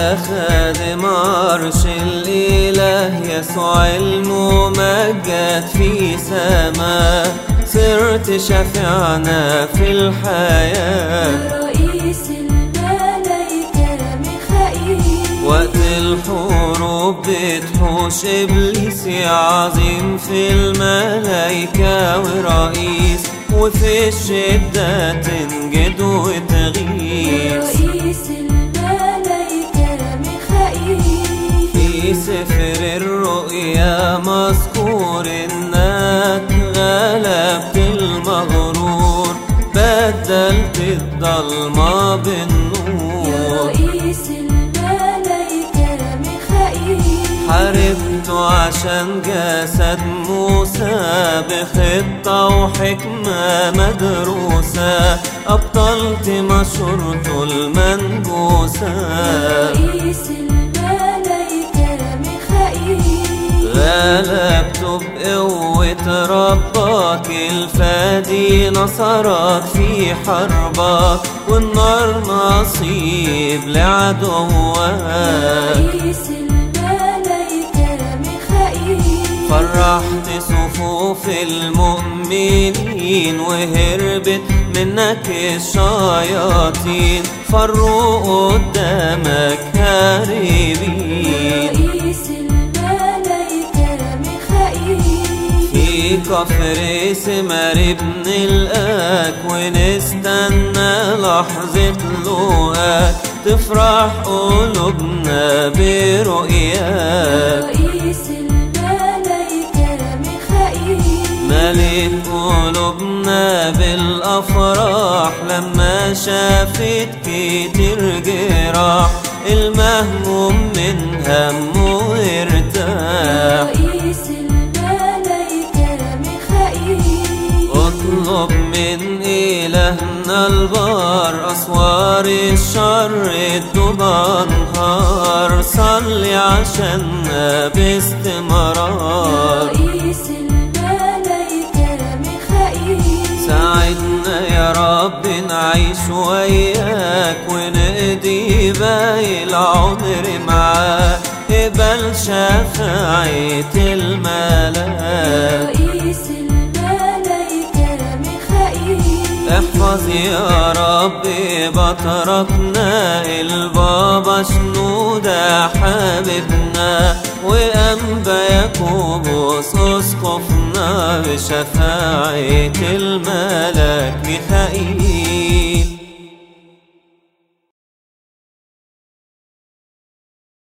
خادم عرش الإله يسوع الممجد في سماء. صرت شفيعنا في الحياة. رئيس الملايكة ميخائيل. وقت الحروب بتحوش إبليس يا عظيم في الملايكة ورئيس وفي الشدة تنجد وتغيث الرؤيا مذكور إنك غلبت المغرور بدلت الضلمة بالنور. رئيس الملايكة ميخائيل حاربت عشان جسد موسى بخطة وحكمة مدروسة أبطلت مشورته المنبوسة. رئيس الملايكة غلبته بقوة ربك الفادي نصرك في حربك والنار نصيب لعدوك. فرحت صفوف المؤمنين وهربت منك الشياطين. فروا قدامك هاربين. كفر سمر الآك ونستنى لحظة لقاك تفرح قلوبنا برؤياك. رئيس الملايكة ميخائيل ملك قلوبنا بالأفراح لما شافت كتير جراح. المهموم من همه اطلب من إلهنا البار أسوار الشر تدوب أنهار. صلي عشاننا باستمرار. رئيس الملايكة ميخائيل ساعدنا يا رب نعيش وياك ونقضي باقي العمر معاك. اقبل شفاعة الملاك احفظ يا رب بطرقنا البابا شنودة حبيبنا. وأنبا يكوبوس اسقفنا بشفاعة الملك ميخائيل